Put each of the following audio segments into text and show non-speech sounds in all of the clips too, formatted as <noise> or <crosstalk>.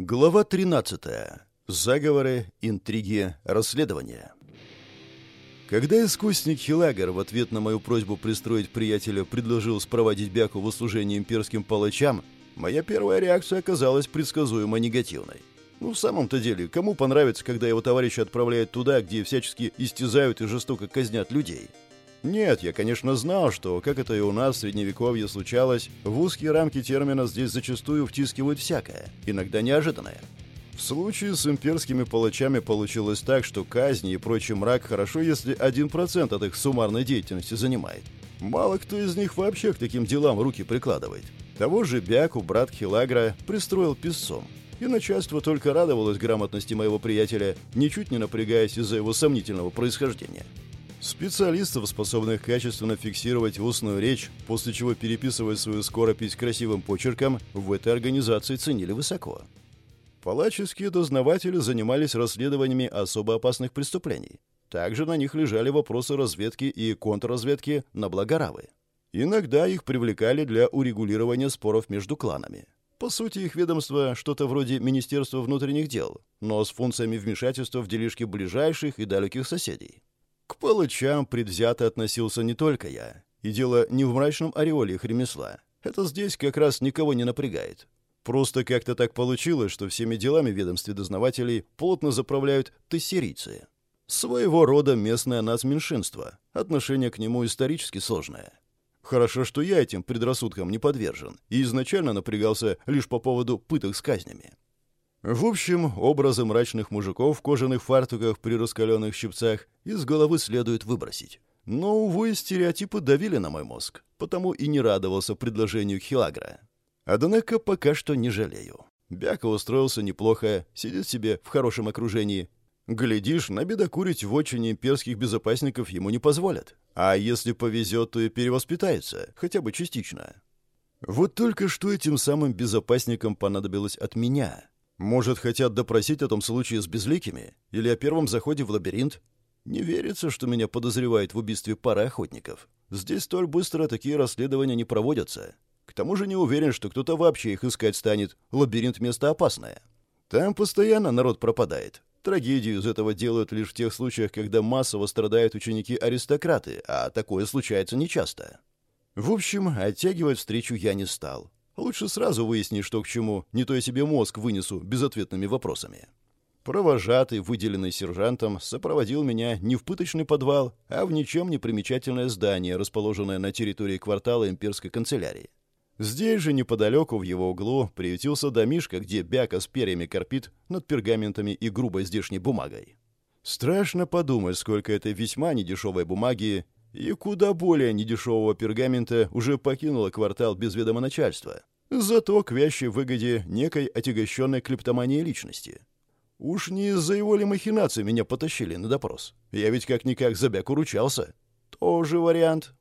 Глава 13. Заговоры, интриги, расследования. Когда искусник Хилагер в ответ на мою просьбу пристроить приятеля предложил спроводить Бяку в услужение имперским палачам, моя первая реакция оказалась предсказуемо негативной. Ну, в самом-то деле, кому понравится, когда его товарищи отправляют туда, где всячески истязают и жестоко казнят людей? Нет, я, конечно, знал, что, как это и у нас в Средневековье случалось, в узкие рамки термина здесь зачастую втискивают всякое, иногда неожиданное. В случае с имперскими палачами получилось так, что казни и прочий мрак хорошо, если 1% от их суммарной деятельности занимает. Мало кто из них вообще к таким делам руки прикладывает. Того же Бяку брат Хилагра пристроил писцом. И начальство только радовалось грамотности моего приятеля, ничуть не напрягаясь из-за его сомнительного происхождения. Специалистов, способных качественно фиксировать устную речь, после чего переписывать свою скоропись красивым почерком, в этой организации ценили высоко. Палаческие дознаватели занимались расследованиями особо опасных преступлений. Также на них лежали вопросы разведки и контрразведки на благоравы. Иногда их привлекали для урегулирования споров между кланами. По сути, их ведомство что-то вроде Министерства внутренних дел, но с функциями вмешательства в делишки ближайших и далеких соседей. К палачам предвзято относился не только я. И дело не в мрачном ореоле их ремесла. Это здесь как раз никого не напрягает. Просто как-то так получилось, что всеми делами в ведомстве дознавателей плотно заправляют тессерийцы. Своего рода местное нацменьшинство. Отношение к нему исторически сложное. Хорошо, что я этим предрассудкам не подвержен и изначально напрягался лишь по поводу пыток с казнями. В общем, образы мрачных мужиков в кожаных фартуках при раскаленных щипцах из головы следует выбросить. Но, увы, стереотипы давили на мой мозг, потому и не радовался предложению Хилагра. Однако пока что не жалею. Бяка устроился неплохо, сидит себе в хорошем окружении. Глядишь, набедокурить в очень имперских безопасников ему не позволят. А если повезет, то и перевоспитается, хотя бы частично. Вот только что этим самым безопасникам понадобилось от меня. Может, хотят допросить о том случае с безликими? Или о первом заходе в лабиринт? Не верится, что меня подозревают в убийстве пары охотников. Здесь столь быстро такие расследования не проводятся. К тому же не уверен, что кто-то вообще их искать станет. Лабиринт — место опасное. Там постоянно народ пропадает. Трагедию из этого делают лишь в тех случаях, когда массово страдают ученики-аристократы, а такое случается нечасто. В общем, оттягивать встречу я не стал. Лучше сразу выясни, что к чему, не то я себе мозг вынесу безответными вопросами. Провожатый, выделенный сержантом, сопроводил меня не в пыточный подвал, а в ничем не примечательное здание, расположенное на территории квартала имперской канцелярии. Здесь же, неподалеку, в его углу, приютился домишка, где бяка с перьями корпит над пергаментами и грубой здешней бумагой. Страшно подумать, сколько этой весьма недешевой бумаги и куда более недешевого пергамента уже покинуло квартал без ведома начальства. Зато к вящей выгоде некой отягощенной клептомании личности. Уж не из-за его ли махинации меня потащили на допрос. Я ведь как-никак за бяку ручался. Тоже вариант.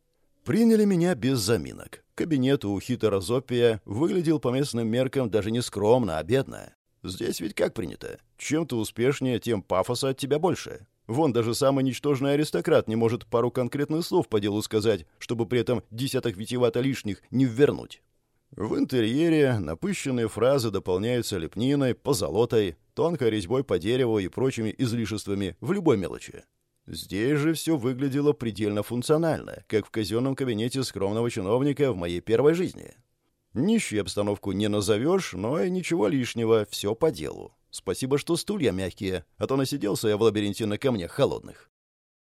Приняли меня без заминок. Кабинет у хиторозопия выглядел по местным меркам даже не скромно, а бедно. Здесь ведь как принято? Чем ты успешнее, тем пафоса от тебя больше. Вон даже самый ничтожный аристократ не может пару конкретных слов по делу сказать, чтобы при этом десяток витиевато лишних не ввернуть. В интерьере напыщенные фразы дополняются лепниной, позолотой, тонкой резьбой по дереву и прочими излишествами в любой мелочи. Здесь же все выглядело предельно функционально, как в казенном кабинете скромного чиновника в моей первой жизни. Нищей обстановку не назовешь, но и ничего лишнего, все по делу. Спасибо, что стулья мягкие, а то насиделся я в лабиринте на камнях холодных.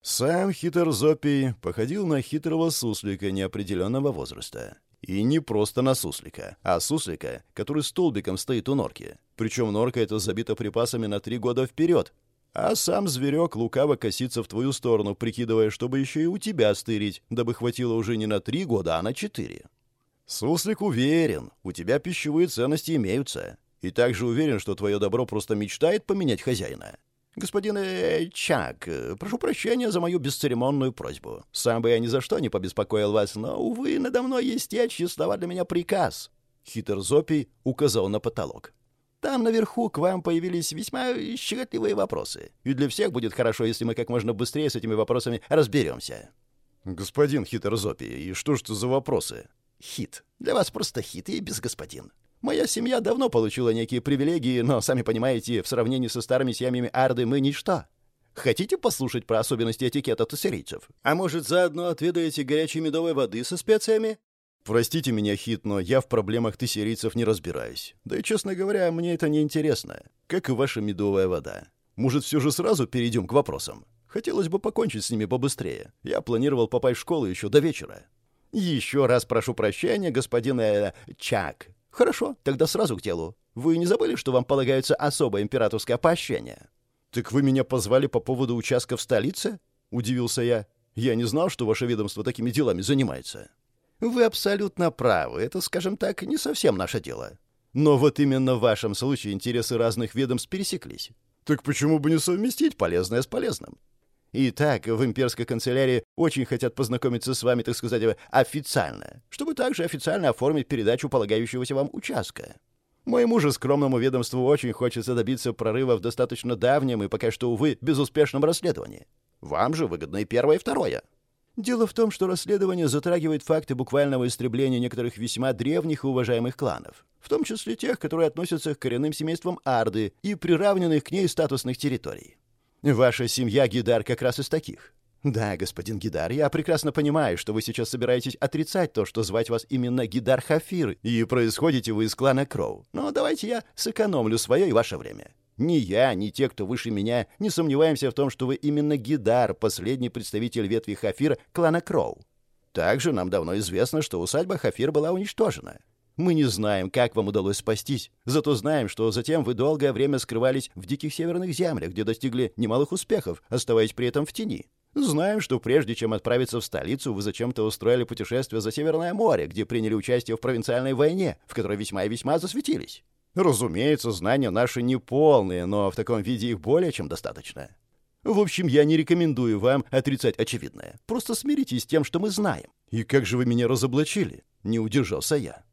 Сам хитр Зопий походил на хитрого суслика неопределенного возраста. И не просто на суслика, а суслика, который столбиком стоит у норки. Причем норка эта забита припасами на три года вперед. А сам зверек лукаво косится в твою сторону, прикидывая, чтобы еще и у тебя стырить, дабы хватило уже не на три года, а на четыре. Суслик уверен, у тебя пищевые ценности имеются. И также уверен, что твое добро просто мечтает поменять хозяина. Господин э, Чак, прошу прощения за мою бесцеремонную просьбу. Сам бы я ни за что не побеспокоил вас, но, увы, надо мной есть те, чьи слова для меня приказ. Хитр Зопий указал на потолок. Там наверху к вам появились весьма щекотливые вопросы. И для всех будет хорошо, если мы как можно быстрее с этими вопросами разберемся. Господин Хитр Зопий, и что ж это за вопросы? Хит. Для вас просто хит и без господин. Моя семья давно получила некие привилегии, но, сами понимаете, в сравнении со старыми семьями Арды мы ничто. Хотите послушать про особенности этикета туссерийцев? А может, заодно отведаете горячей медовой воды со специями? Простите меня, Хит, но я в проблемах тессерийцев не разбираюсь. Да и, честно говоря, мне это не интересно. Как и ваша медовая вода. Может, все же сразу перейдем к вопросам? Хотелось бы покончить с ними побыстрее. Я планировал попасть в школу еще до вечера. Еще раз прошу прощения, господин э, Чак. Хорошо, тогда сразу к делу. Вы не забыли, что вам полагается особое императорское поощрение? Так вы меня позвали по поводу участка в столице? Удивился я. Я не знал, что ваше ведомство такими делами занимается. Вы абсолютно правы. Это, скажем так, не совсем наше дело. Но вот именно в вашем случае интересы разных ведомств пересеклись. Так почему бы не совместить полезное с полезным? Итак, в имперской канцелярии очень хотят познакомиться с вами, так сказать, официально, чтобы также официально оформить передачу полагающегося вам участка. Моему же скромному ведомству очень хочется добиться прорыва в достаточно давнем и пока что, увы, безуспешном расследовании. Вам же выгодно и первое, и второе. Дело в том, что расследование затрагивает факты буквального истребления некоторых весьма древних и уважаемых кланов, в том числе тех, которые относятся к коренным семействам Арды и приравненных к ней статусных территорий. Ваша семья Гидар как раз из таких. Да, господин Гидар, я прекрасно понимаю, что вы сейчас собираетесь отрицать то, что звать вас именно Гидар Хафир, и происходите вы из клана Кроу. Но давайте я сэкономлю свое и ваше время. Ни я, ни те, кто выше меня, не сомневаемся в том, что вы именно Гидар, последний представитель ветви Хафир клана Кроу. Также нам давно известно, что усадьба Хафир была уничтожена. Мы не знаем, как вам удалось спастись, зато знаем, что затем вы долгое время скрывались в диких северных землях, где достигли немалых успехов, оставаясь при этом в тени. Знаем, что прежде чем отправиться в столицу, вы зачем-то устроили путешествие за Северное море, где приняли участие в провинциальной войне, в которой весьма и весьма засветились. Разумеется, знания наши не полные, но в таком виде их более чем достаточно. В общем, я не рекомендую вам отрицать очевидное. Просто смиритесь с тем, что мы знаем. И как же вы меня разоблачили? Не удержался я.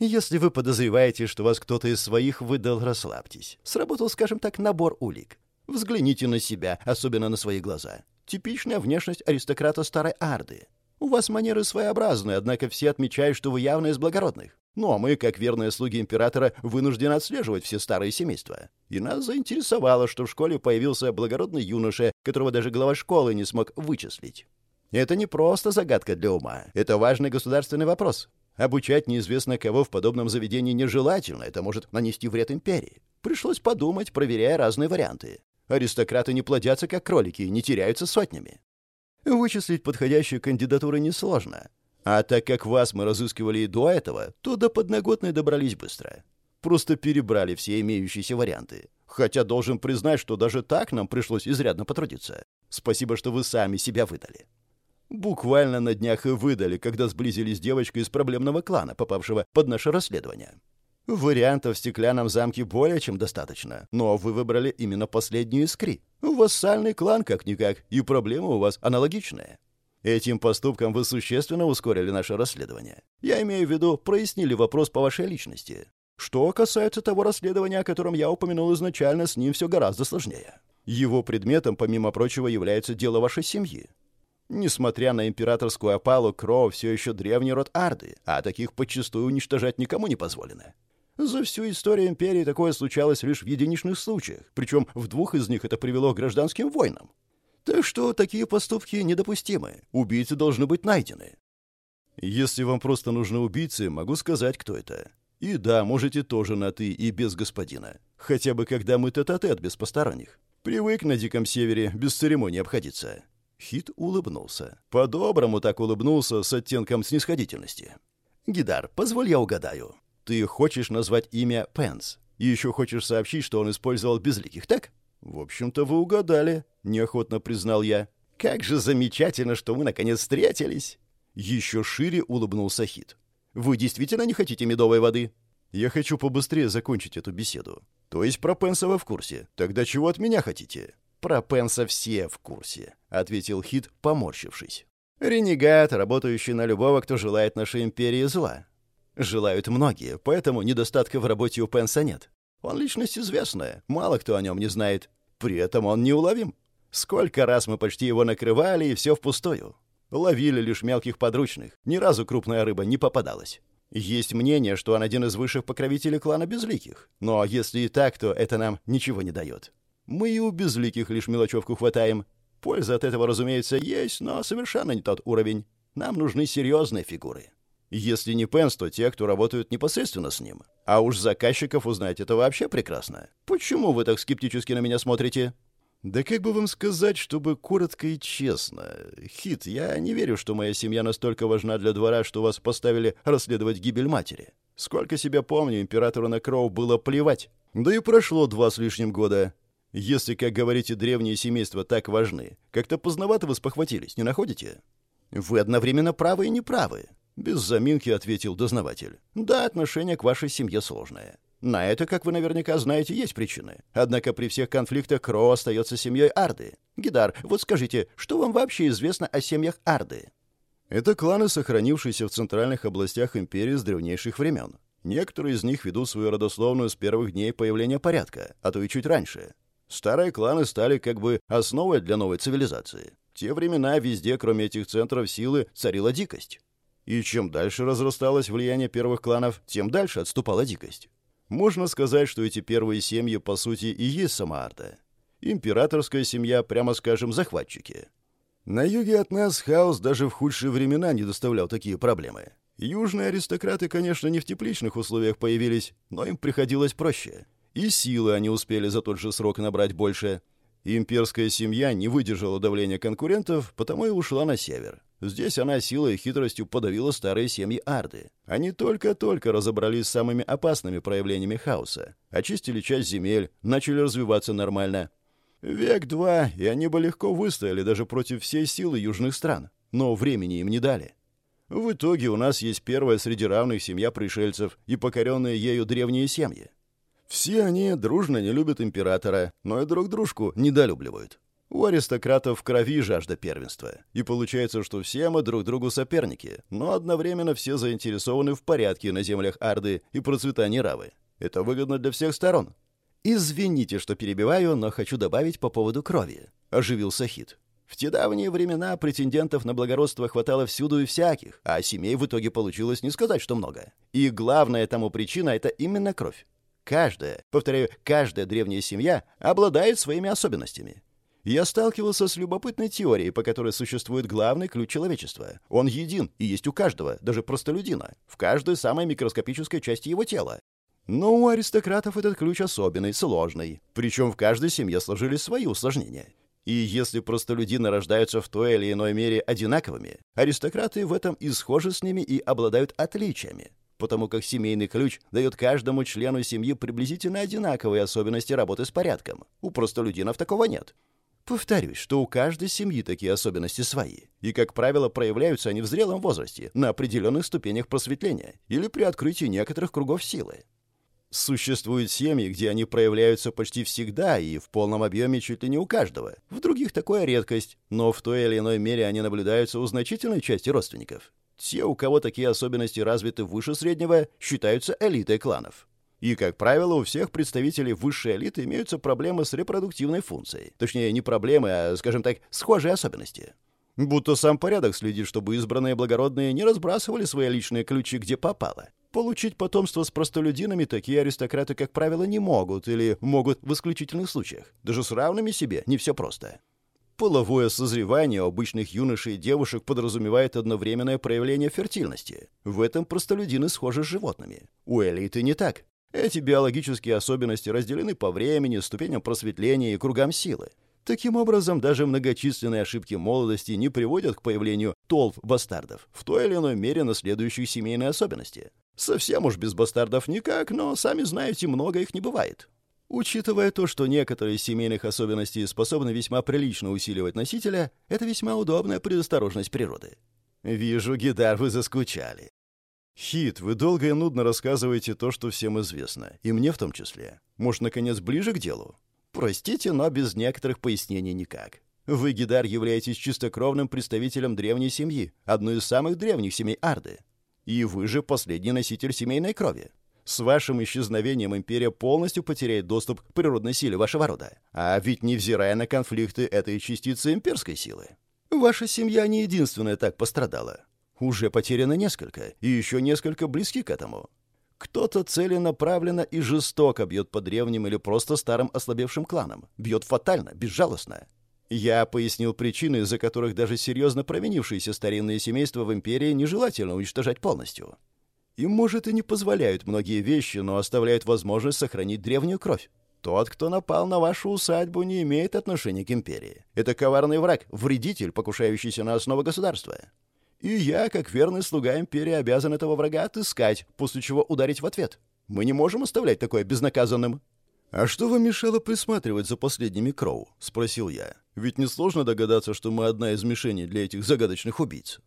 Если вы подозреваете, что вас кто-то из своих выдал, расслабьтесь. Сработал, скажем так, набор улик. Взгляните на себя, особенно на свои глаза. Типичная внешность аристократа старой Арды. У вас манеры своеобразные, однако все отмечают, что вы явно из благородных. Ну а мы, как верные слуги императора, вынуждены отслеживать все старые семейства. И нас заинтересовало, что в школе появился благородный юноша, которого даже глава школы не смог вычислить. Это не просто загадка для ума, это важный государственный вопрос. Обучать неизвестно кого в подобном заведении нежелательно, это может нанести вред империи. Пришлось подумать, проверяя разные варианты. Аристократы не плодятся, как кролики, и не теряются сотнями. Вычислить подходящую кандидатуру несложно. А так как вас мы разыскивали и до этого, то до подноготной добрались быстро. Просто перебрали все имеющиеся варианты. Хотя должен признать, что даже так нам пришлось изрядно потрудиться. Спасибо, что вы сами себя выдали. Буквально на днях и выдали, когда сблизились с девочкой из проблемного клана, попавшего под наше расследование. Вариантов в стеклянном замке более чем достаточно, но вы выбрали именно последнюю искри. Вассальный клан как-никак, и проблемы у вас аналогичные. Этим поступком вы существенно ускорили наше расследование. Я имею в виду, прояснили вопрос по вашей личности. Что касается того расследования, о котором я упомянул изначально, с ним все гораздо сложнее. Его предметом, помимо прочего, является дело вашей семьи. Несмотря на императорскую опалу, Кроу все еще древний род Арды, а таких подчастую уничтожать никому не позволено. За всю историю империи такое случалось лишь в единичных случаях, причем в двух из них это привело к гражданским войнам. Так что такие поступки недопустимы. Убийцы должны быть найдены. Если вам просто нужны убийцы, могу сказать, кто это. И да, можете тоже на «ты» и без господина. Хотя бы когда мы тет-а-тет без посторонних. Привык на Диком Севере без церемонии обходиться. Хит улыбнулся. По-доброму так улыбнулся с оттенком снисходительности. «Гидар, позволь я угадаю. Ты хочешь назвать имя Пенс? И еще хочешь сообщить, что он использовал безликих, так?» «В общем-то, вы угадали», — неохотно признал я. «Как же замечательно, что мы наконец встретились!» Еще шире улыбнулся Хит. «Вы действительно не хотите медовой воды?» «Я хочу побыстрее закончить эту беседу. То есть про Пенса вы в курсе. Тогда чего от меня хотите?» «Про Пенса все в курсе», — ответил Хит, поморщившись. «Ренегат, работающий на любого, кто желает нашей империи зла. Желают многие, поэтому недостатка в работе у Пенса нет. Он личность известная, мало кто о нем не знает. При этом он неуловим. Сколько раз мы почти его накрывали, и все впустую. Ловили лишь мелких подручных, ни разу крупная рыба не попадалась. Есть мнение, что он один из высших покровителей клана Безликих. Но если и так, то это нам ничего не дает. Мы и у Безликих лишь мелочевку хватаем. Польза от этого, разумеется, есть, но совершенно не тот уровень. Нам нужны серьезные фигуры. Если не Пенс, то те, кто работают непосредственно с ним. А уж заказчиков узнать это вообще прекрасно. Почему вы так скептически на меня смотрите? Да как бы вам сказать, чтобы коротко и честно. Хит, я не верю, что моя семья настолько важна для двора, что вас поставили расследовать гибель матери. Сколько себя помню, императору на Кроу было плевать. Да и прошло два с лишним года. Если, как говорите, древние семейства так важны, как-то поздновато вы спохватились, не находите? Вы одновременно правы и неправы. Без заминки ответил дознаватель. Да, отношение к вашей семье сложное. На это, как вы наверняка знаете, есть причины. Однако при всех конфликтах Кро остается семьей Арды. Гидар, вот скажите, что вам вообще известно о семьях Арды? Это кланы, сохранившиеся в центральных областях империи с древнейших времен. Некоторые из них ведут свою родословную с первых дней появления порядка, а то и чуть раньше. Старые кланы стали как бы основой для новой цивилизации. В те времена везде, кроме этих центров силы, царила дикость. И чем дальше разрасталось влияние первых кланов, тем дальше отступала дикость. Можно сказать, что эти первые семьи, по сути, и есть сама Арта. Императорская семья, прямо скажем, захватчики. На юге от нас хаос даже в худшие времена не доставлял такие проблемы. Южные аристократы, конечно, не в тепличных условиях появились, но им приходилось проще. И силы они успели за тот же срок набрать больше. Имперская семья не выдержала давления конкурентов, потому и ушла на север. Здесь она силой и хитростью подавила старые семьи Арды. Они только-только разобрались с самыми опасными проявлениями хаоса, очистили часть земель, начали развиваться нормально. Век-два, и они бы легко выстояли даже против всей силы южных стран. Но времени им не дали. В итоге у нас есть первая среди равных семья пришельцев и покоренные ею древние семьи. Все они дружно не любят императора, но и друг дружку недолюбливают. У аристократов в крови жажда первенства. И получается, что все мы друг другу соперники, но одновременно все заинтересованы в порядке на землях Арды и процветании Равы. Это выгодно для всех сторон. «Извините, что перебиваю, но хочу добавить по поводу крови», — оживился Хит. В те давние времена претендентов на благородство хватало всюду и всяких, а семей в итоге получилось не сказать, что много. И главная тому причина — это именно кровь. Каждая, повторяю, каждая древняя семья обладает своими особенностями я сталкивался с любопытной теорией, по которой существует главный ключ человечества. Он един и есть у каждого, даже простолюдина, в каждой самой микроскопической части его тела. Но у аристократов этот ключ особенный, сложный. Причем в каждой семье сложились свои усложнения. И если простолюдины рождаются в той или иной мере одинаковыми, аристократы в этом и схожи с ними и обладают отличиями, потому как семейный ключ дает каждому члену семьи приблизительно одинаковые особенности работы с порядком. У простолюдинов такого нет. Повторюсь, что у каждой семьи такие особенности свои, и, как правило, проявляются они в зрелом возрасте, на определенных ступенях просветления или при открытии некоторых кругов силы. Существуют семьи, где они проявляются почти всегда и в полном объеме чуть ли не у каждого. В других такое редкость, но в той или иной мере они наблюдаются у значительной части родственников. Те, у кого такие особенности развиты выше среднего, считаются элитой кланов. И, как правило, у всех представителей высшей элиты имеются проблемы с репродуктивной функцией. Точнее, не проблемы, а, скажем так, схожие особенности. Будто сам порядок следит, чтобы избранные благородные не разбрасывали свои личные ключи где попало. Получить потомство с простолюдинами такие аристократы, как правило, не могут или могут в исключительных случаях. Даже с равными себе не все просто. Половое созревание у обычных юношей и девушек подразумевает одновременное проявление фертильности. В этом простолюдины схожи с животными. У элиты не так. Эти биологические особенности разделены по времени, ступеням просветления и кругам силы. Таким образом, даже многочисленные ошибки молодости не приводят к появлению толп бастардов, в той или иной мере наследующих семейные особенности. Совсем уж без бастардов никак, но, сами знаете, много их не бывает. Учитывая то, что некоторые семейных особенностей способны весьма прилично усиливать носителя, это весьма удобная предосторожность природы. Вижу, Гидар, вы заскучали. «Хит, вы долго и нудно рассказываете то, что всем известно, и мне в том числе. Может, наконец, ближе к делу? Простите, но без некоторых пояснений никак. Вы, Гидар, являетесь чистокровным представителем древней семьи, одной из самых древних семей Арды. И вы же последний носитель семейной крови. С вашим исчезновением империя полностью потеряет доступ к природной силе вашего рода. А ведь невзирая на конфликты, это и частицы имперской силы. Ваша семья не единственная так пострадала. Уже потеряно несколько, и еще несколько близки к этому. Кто-то целенаправленно и жестоко бьет по древним или просто старым ослабевшим кланам. Бьет фатально, безжалостно. Я пояснил причины, из-за которых даже серьезно провинившиеся старинные семейства в империи нежелательно уничтожать полностью. Им, может, и не позволяют многие вещи, но оставляют возможность сохранить древнюю кровь. Тот, кто напал на вашу усадьбу, не имеет отношения к империи. Это коварный враг, вредитель, покушающийся на основы государства. И я, как верный слуга империи, обязан этого врага отыскать, после чего ударить в ответ. Мы не можем оставлять такое безнаказанным. «А что вам мешало присматривать за последними Кроу?» — спросил я. «Ведь несложно догадаться, что мы одна из мишеней для этих загадочных убийц».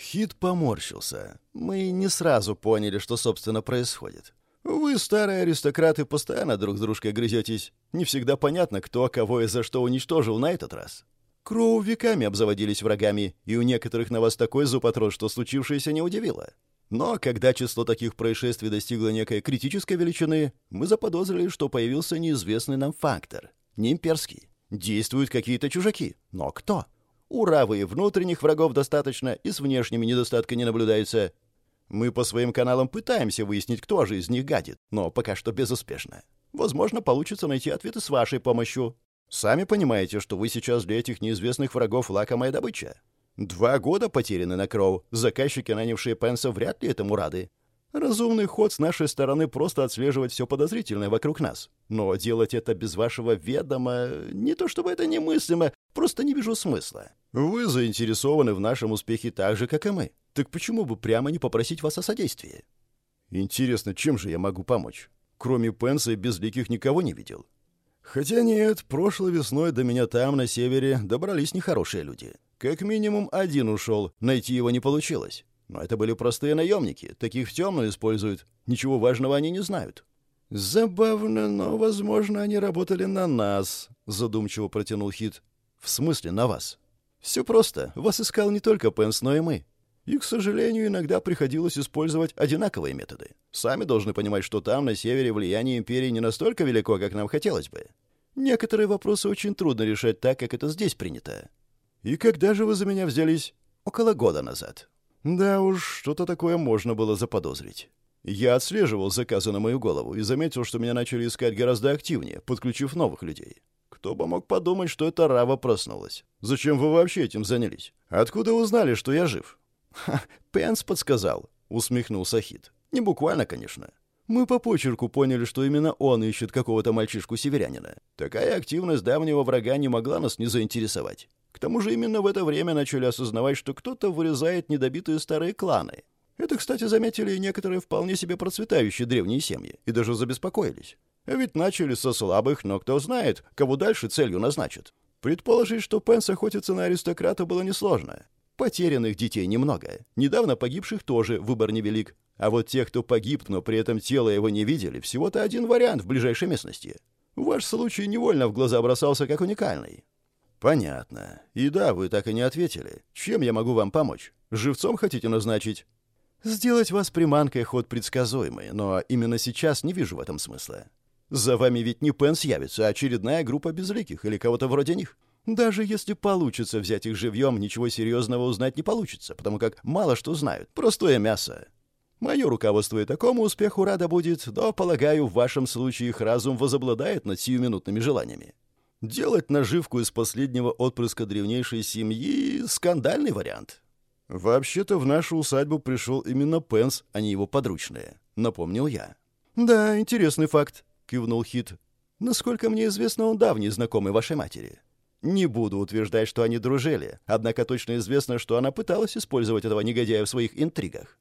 Хит поморщился. Мы не сразу поняли, что, собственно, происходит. Вы, старые аристократы, постоянно друг с дружкой грызетесь. Не всегда понятно, кто кого и за что уничтожил на этот раз. Кроу веками обзаводились врагами, и у некоторых на вас такой зуб отрос, что случившееся не удивило. Но когда число таких происшествий достигло некой критической величины, мы заподозрили, что появился неизвестный нам фактор. Не имперский. Действуют какие-то чужаки. Но кто? Уравы и внутренних врагов достаточно, и с внешними недостатка не наблюдается. Мы по своим каналам пытаемся выяснить, кто же из них гадит, но пока что безуспешно. Возможно, получится найти ответы с вашей помощью. Сами понимаете, что вы сейчас для этих неизвестных врагов лакомая добыча. Два года потеряны на Кроу. Заказчики, нанявшие Пенса, вряд ли этому рады. Разумный ход с нашей стороны просто отслеживать все подозрительное вокруг нас. Но делать это без вашего ведома... Не то чтобы это немыслимо, просто не вижу смысла. Вы заинтересованы в нашем успехе так же, как и мы. Так почему бы прямо не попросить вас о содействии? Интересно, чем же я могу помочь? Кроме Пенса безликих никого не видел. Хотя нет, прошлой весной до меня там, на севере, добрались нехорошие люди. Как минимум один ушел, найти его не получилось. Но это были простые наемники, таких в темную используют. Ничего важного они не знают. «Забавно, но, возможно, они работали на нас», — задумчиво протянул Хит. «В смысле на вас?» «Все просто. Вас искал не только Пенс, но и мы. И, к сожалению, иногда приходилось использовать одинаковые методы. Сами должны понимать, что там, на севере, влияние империи не настолько велико, как нам хотелось бы. Некоторые вопросы очень трудно решать так, как это здесь принято. «И когда же вы за меня взялись?» «Около года назад». «Да уж, что-то такое можно было заподозрить». Я отслеживал заказы на мою голову и заметил, что меня начали искать гораздо активнее, подключив новых людей. Кто бы мог подумать, что это Рава проснулась? Зачем вы вообще этим занялись? Откуда узнали, что я жив? <laughs> «Ха, Пенс подсказал», — усмехнулся Хит. «Не буквально, конечно. Мы по почерку поняли, что именно он ищет какого-то мальчишку-северянина. Такая активность давнего врага не могла нас не заинтересовать. К тому же именно в это время начали осознавать, что кто-то вырезает недобитые старые кланы. Это, кстати, заметили и некоторые вполне себе процветающие древние семьи, и даже забеспокоились. Ведь начали со слабых, но кто знает, кого дальше целью назначат. Предположить, что Пенс охотится на аристократа, было несложно. Потерянных детей немного. Недавно погибших тоже выбор невелик. А вот тех, кто погиб, но при этом тело его не видели, всего-то один вариант в ближайшей местности. Ваш случай невольно в глаза бросался как уникальный. «Понятно. И да, вы так и не ответили. Чем я могу вам помочь? Живцом хотите назначить?» «Сделать вас приманкой ход предсказуемый, но именно сейчас не вижу в этом смысла. За вами ведь не Пенс явится, а очередная группа безликих или кого-то вроде них. Даже если получится взять их живьем, ничего серьезного узнать не получится, потому как мало что знают. Простое мясо. Мое руководство и такому успеху рада будет, но, полагаю, в вашем случае их разум возобладает над сиюминутными желаниями. Делать наживку из последнего отпрыска древнейшей семьи — скандальный вариант. Вообще-то в нашу усадьбу пришел именно Пенс, а не его подручные, напомнил я. Да, интересный факт, кивнул Хит. Насколько мне известно, он давний знакомый вашей матери. Не буду утверждать, что они дружили, однако точно известно, что она пыталась использовать этого негодяя в своих интригах.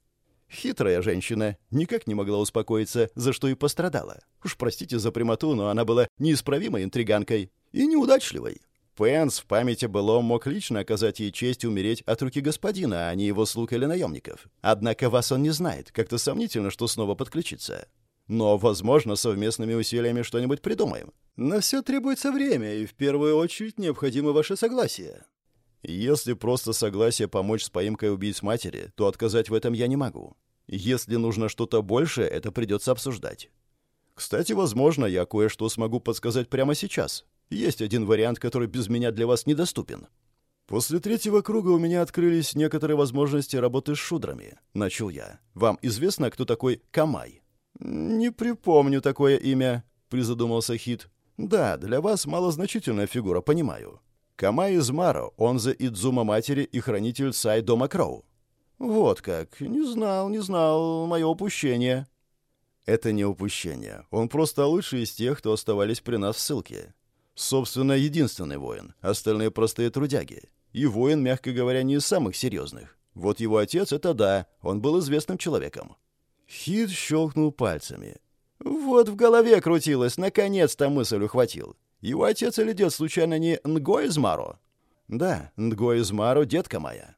Хитрая женщина никак не могла успокоиться, за что и пострадала. Уж простите за прямоту, но она была неисправимой интриганкой и неудачливой. Пенс в памяти былом мог лично оказать ей честь умереть от руки господина, а не его слуг или наемников. Однако вас он не знает, как-то сомнительно, что снова подключится. Но, возможно, совместными усилиями что-нибудь придумаем. На все требуется время, и в первую очередь необходимо ваше согласие. Если просто согласие помочь с поимкой убийц матери, то отказать в этом я не могу. Если нужно что-то большее, это придется обсуждать. Кстати, возможно, я кое-что смогу подсказать прямо сейчас. Есть один вариант, который без меня для вас недоступен. После третьего круга у меня открылись некоторые возможности работы с шудрами. Начал я. Вам известно, кто такой Камай? Не припомню такое имя, призадумался Хит. Да, для вас малозначительная фигура, понимаю. Камай из Маро, он за Идзума матери и хранитель Сай Дома Кроу. Вот как. Не знал, не знал. Мое упущение. Это не упущение. Он просто лучший из тех, кто оставались при нас в ссылке. Собственно, единственный воин. Остальные простые трудяги. И воин, мягко говоря, не из самых серьезных. Вот его отец — это да, он был известным человеком. Хит щелкнул пальцами. Вот в голове крутилось, наконец-то мысль ухватил. Его отец или дед случайно не Нгой из Маро? Да, Нгой из Маро — детка моя.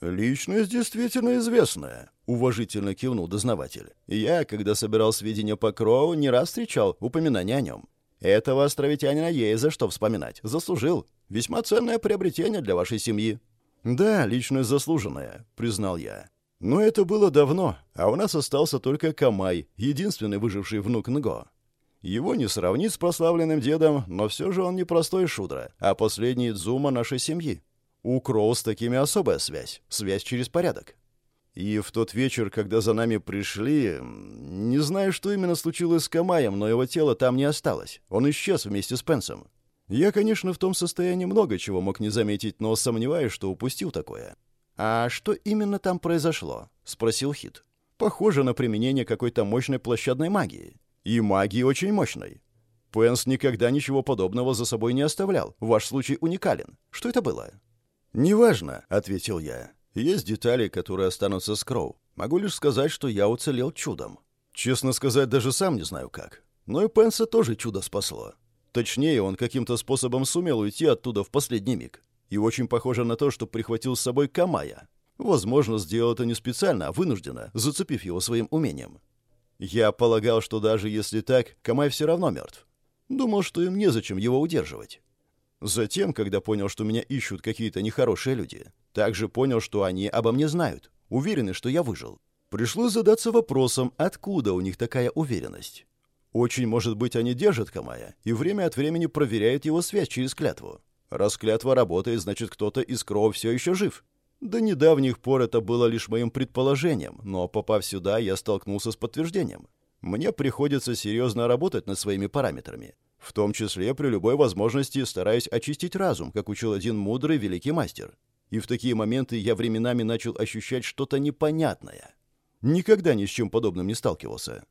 «Личность действительно известная», — уважительно кивнул дознаватель. «Я, когда собирал сведения по Кроу, не раз встречал упоминания о нем. Этого островитянина ей за что вспоминать. Заслужил. Весьма ценное приобретение для вашей семьи». «Да, личность заслуженная», — признал я. «Но это было давно, а у нас остался только Камай, единственный выживший внук Нго. Его не сравнить с прославленным дедом, но все же он не простой шудра, а последний Дзума нашей семьи. У Кроу с такими особая связь, связь через порядок. И в тот вечер, когда за нами пришли... Не знаю, что именно случилось с Камаем, но его тело там не осталось. Он исчез вместе с Пенсом. Я, конечно, в том состоянии много чего мог не заметить, но сомневаюсь, что упустил такое. «А что именно там произошло?» — спросил Хит. «Похоже на применение какой-то мощной площадной магии. И магии очень мощной. Пенс никогда ничего подобного за собой не оставлял. Ваш случай уникален. Что это было?» «Неважно», — ответил я. «Есть детали, которые останутся с Кроу. Могу лишь сказать, что я уцелел чудом. Честно сказать, даже сам не знаю как. Но и Пенса тоже чудо спасло. Точнее, он каким-то способом сумел уйти оттуда в последний миг. И очень похоже на то, что прихватил с собой Камая. Возможно, сделал это не специально, а вынужденно, зацепив его своим умением. Я полагал, что даже если так, Камай все равно мертв. Думал, что им незачем его удерживать. Затем, когда понял, что меня ищут какие-то нехорошие люди, также понял, что они обо мне знают, уверены, что я выжил. Пришлось задаться вопросом, откуда у них такая уверенность. Очень может быть, они держат Камая и время от времени проверяют его связь через клятву. Раз клятва работает, значит, кто-то из Кроу все еще жив. До недавних пор это было лишь моим предположением, но, попав сюда, я столкнулся с подтверждением. Мне приходится серьезно работать над своими параметрами. В том числе при любой возможности стараюсь очистить разум, как учил один мудрый великий мастер. И в такие моменты я временами начал ощущать что-то непонятное. Никогда ни с чем подобным не сталкивался.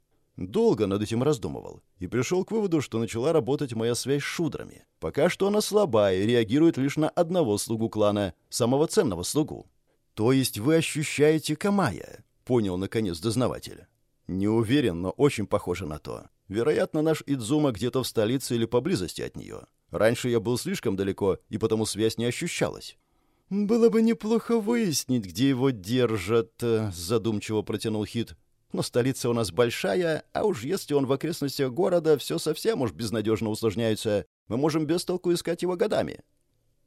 Долго над этим раздумывал и пришел к выводу, что начала работать моя связь с шудрами. Пока что она слабая и реагирует лишь на одного слугу клана, самого ценного слугу. «То есть вы ощущаете Камая?» — понял, наконец, дознаватель. «Не уверен, но очень похоже на то. Вероятно, наш Идзума где-то в столице или поблизости от нее. Раньше я был слишком далеко, и потому связь не ощущалась». «Было бы неплохо выяснить, где его держат», — задумчиво протянул Хит. Но столица у нас большая, а уж если он в окрестностях города, все совсем уж безнадежно усложняется. Мы можем без толку искать его годами».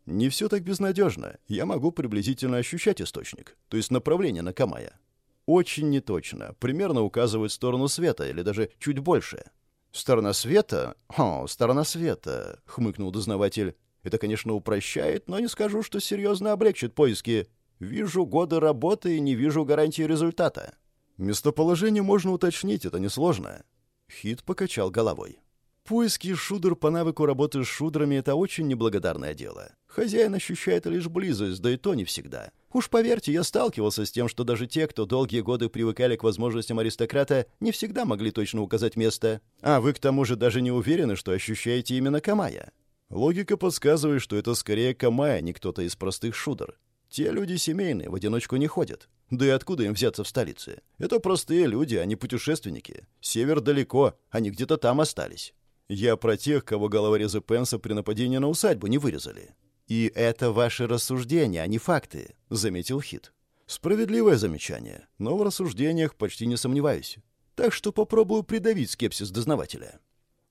«Не все так безнадежно. Я могу приблизительно ощущать источник, то есть направление на Камая. Очень неточно. Примерно указывает сторону света, или даже чуть больше». «Сторона света? О, сторона света», — хмыкнул дознаватель. «Это, конечно, упрощает, но не скажу, что серьезно облегчит поиски. Вижу годы работы и не вижу гарантии результата». Местоположение можно уточнить, это несложно. Хит покачал головой. Поиски шудер по навыку работы с шудрами — это очень неблагодарное дело. Хозяин ощущает лишь близость, да и то не всегда. Уж поверьте, я сталкивался с тем, что даже те, кто долгие годы привыкали к возможностям аристократа, не всегда могли точно указать место. А вы к тому же даже не уверены, что ощущаете именно Камая. Логика подсказывает, что это скорее Камая, а не кто-то из простых шудер. Те люди семейные, в одиночку не ходят. Да и откуда им взяться в столице? Это простые люди, а не путешественники. Север далеко, они где-то там остались. Я про тех, кого головорезы Пенса при нападении на усадьбу не вырезали. «И это ваши рассуждения, а не факты», — заметил Хит. «Справедливое замечание, но в рассуждениях почти не сомневаюсь. Так что попробую придавить скепсис дознавателя».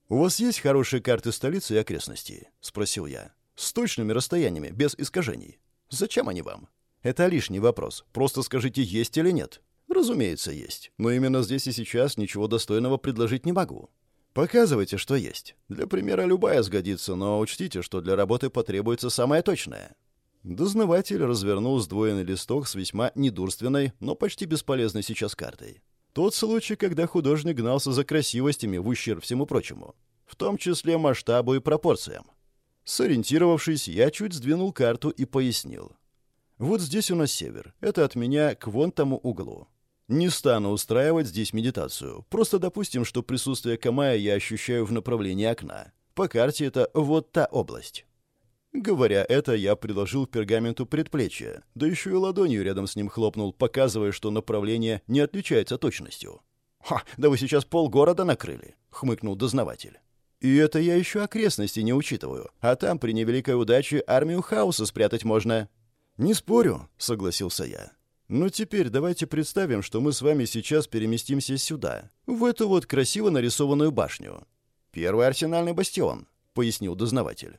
«У вас есть хорошие карты столицы и окрестностей?» — спросил я. «С точными расстояниями, без искажений. Зачем они вам? Это лишний вопрос. Просто скажите, есть или нет. Разумеется, есть. Но именно здесь и сейчас ничего достойного предложить не могу. Показывайте, что есть. Для примера любая сгодится, но учтите, что для работы потребуется самое точное. Дознаватель развернул сдвоенный листок с весьма недурственной, но почти бесполезной сейчас картой. Тот случай, когда художник гнался за красивостями в ущерб всему прочему, в том числе масштабу и пропорциям. Сориентировавшись, я чуть сдвинул карту и пояснил. Вот здесь у нас север. Это от меня к вон тому углу. Не стану устраивать здесь медитацию. Просто допустим, что присутствие Камая я ощущаю в направлении окна. По карте это вот та область. Говоря это, я приложил к пергаменту предплечье, да еще и ладонью рядом с ним хлопнул, показывая, что направление не отличается точностью. «Ха, да вы сейчас полгорода накрыли», — хмыкнул дознаватель. «И это я еще окрестности не учитываю, а там при невеликой удаче армию хаоса спрятать можно». «Не спорю», — согласился я. «Но теперь давайте представим, что мы с вами сейчас переместимся сюда, в эту вот красиво нарисованную башню. Первый арсенальный бастион», — пояснил дознаватель.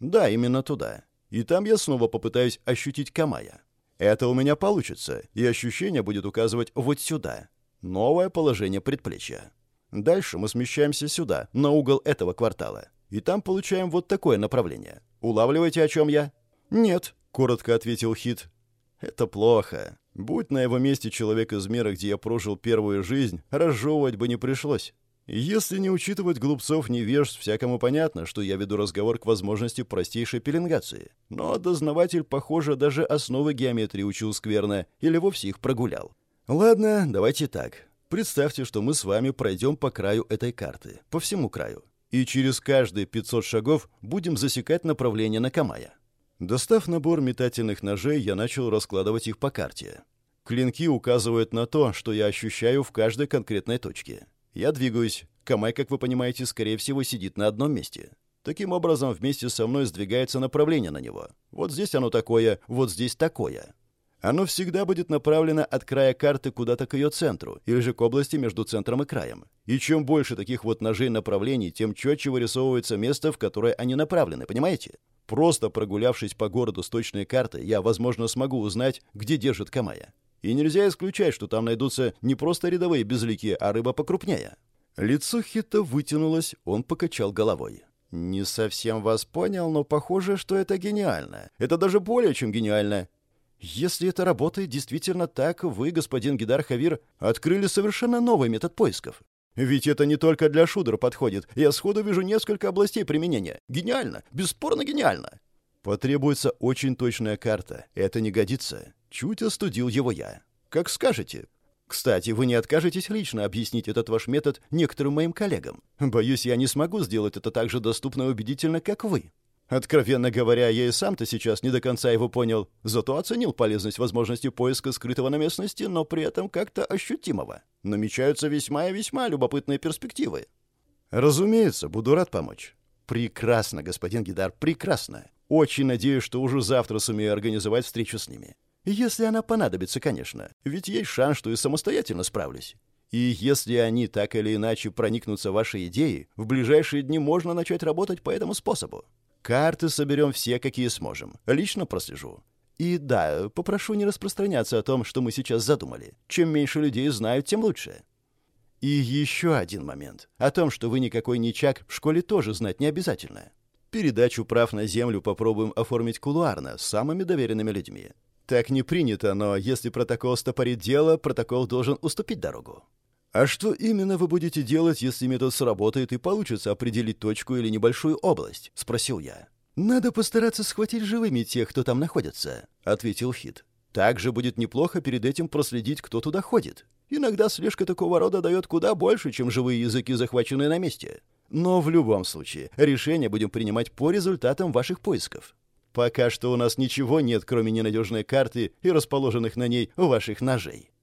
Да, именно туда. И там я снова попытаюсь ощутить Камая. Это у меня получится, и ощущение будет указывать вот сюда. Новое положение предплечья. Дальше мы смещаемся сюда, на угол этого квартала. И там получаем вот такое направление. Улавливаете, о чем я? Нет, коротко ответил Хит. Это плохо. Будь на его месте человек из мира, где я прожил первую жизнь, разжевывать бы не пришлось. Если не учитывать глупцов невежд, всякому понятно, что я веду разговор к возможности простейшей пеленгации. Но дознаватель, похоже, даже основы геометрии учил скверно или вовсе их прогулял. Ладно, давайте так. Представьте, что мы с вами пройдем по краю этой карты, по всему краю. И через каждые 500 шагов будем засекать направление на Камая. Достав набор метательных ножей, я начал раскладывать их по карте. Клинки указывают на то, что я ощущаю в каждой конкретной точке. Я двигаюсь. Камай, как вы понимаете, скорее всего, сидит на одном месте. Таким образом, вместе со мной сдвигается направление на него. Вот здесь оно такое, вот здесь такое. Оно всегда будет направлено от края карты куда-то к ее центру, или же к области между центром и краем. И чем больше таких вот ножей направлений, тем четче вырисовывается место, в которое они направлены, понимаете? Просто прогулявшись по городу с точной картой, я, возможно, смогу узнать, где держит Камая. И нельзя исключать, что там найдутся не просто рядовые безликие, а рыба покрупнее. Лицо Хита вытянулось, он покачал головой. «Не совсем вас понял, но похоже, что это гениально. Это даже более чем гениально. Если это работает действительно так, вы, господин Гидар Хавир, открыли совершенно новый метод поисков. Ведь это не только для шудер подходит. Я сходу вижу несколько областей применения. Гениально, бесспорно гениально. Потребуется очень точная карта. Это не годится. Чуть остудил его я. «Как скажете. Кстати, вы не откажетесь лично объяснить этот ваш метод некоторым моим коллегам. Боюсь, я не смогу сделать это так же доступно и убедительно, как вы. Откровенно говоря, я и сам-то сейчас не до конца его понял, зато оценил полезность возможности поиска скрытого на местности, но при этом как-то ощутимого. Намечаются весьма и весьма любопытные перспективы. Разумеется, буду рад помочь. Прекрасно, господин Гидар, прекрасно. Очень надеюсь, что уже завтра сумею организовать встречу с ними. Если она понадобится, конечно. Ведь есть шанс, что и самостоятельно справлюсь. И если они так или иначе проникнутся в ваши идеи, в ближайшие дни можно начать работать по этому способу. Карты соберем все, какие сможем. Лично прослежу. И да, попрошу не распространяться о том, что мы сейчас задумали. Чем меньше людей знают, тем лучше. И еще один момент. О том, что вы никакой не чак, в школе тоже знать не обязательно. Передачу прав на землю попробуем оформить кулуарно, с самыми доверенными людьми. Так не принято, но если протокол стопорит дело, протокол должен уступить дорогу. А что именно вы будете делать, если метод сработает и получится определить точку или небольшую область? спросил я. Надо постараться схватить живыми тех, кто там находится, ответил Хит. Также будет неплохо перед этим проследить, кто туда ходит. Иногда слежка такого рода дает куда больше, чем живые языки, захваченные на месте. Но в любом случае, решение будем принимать по результатам ваших поисков. Пока что у нас ничего нет, кроме ненадежной карты и расположенных на ней ваших ножей.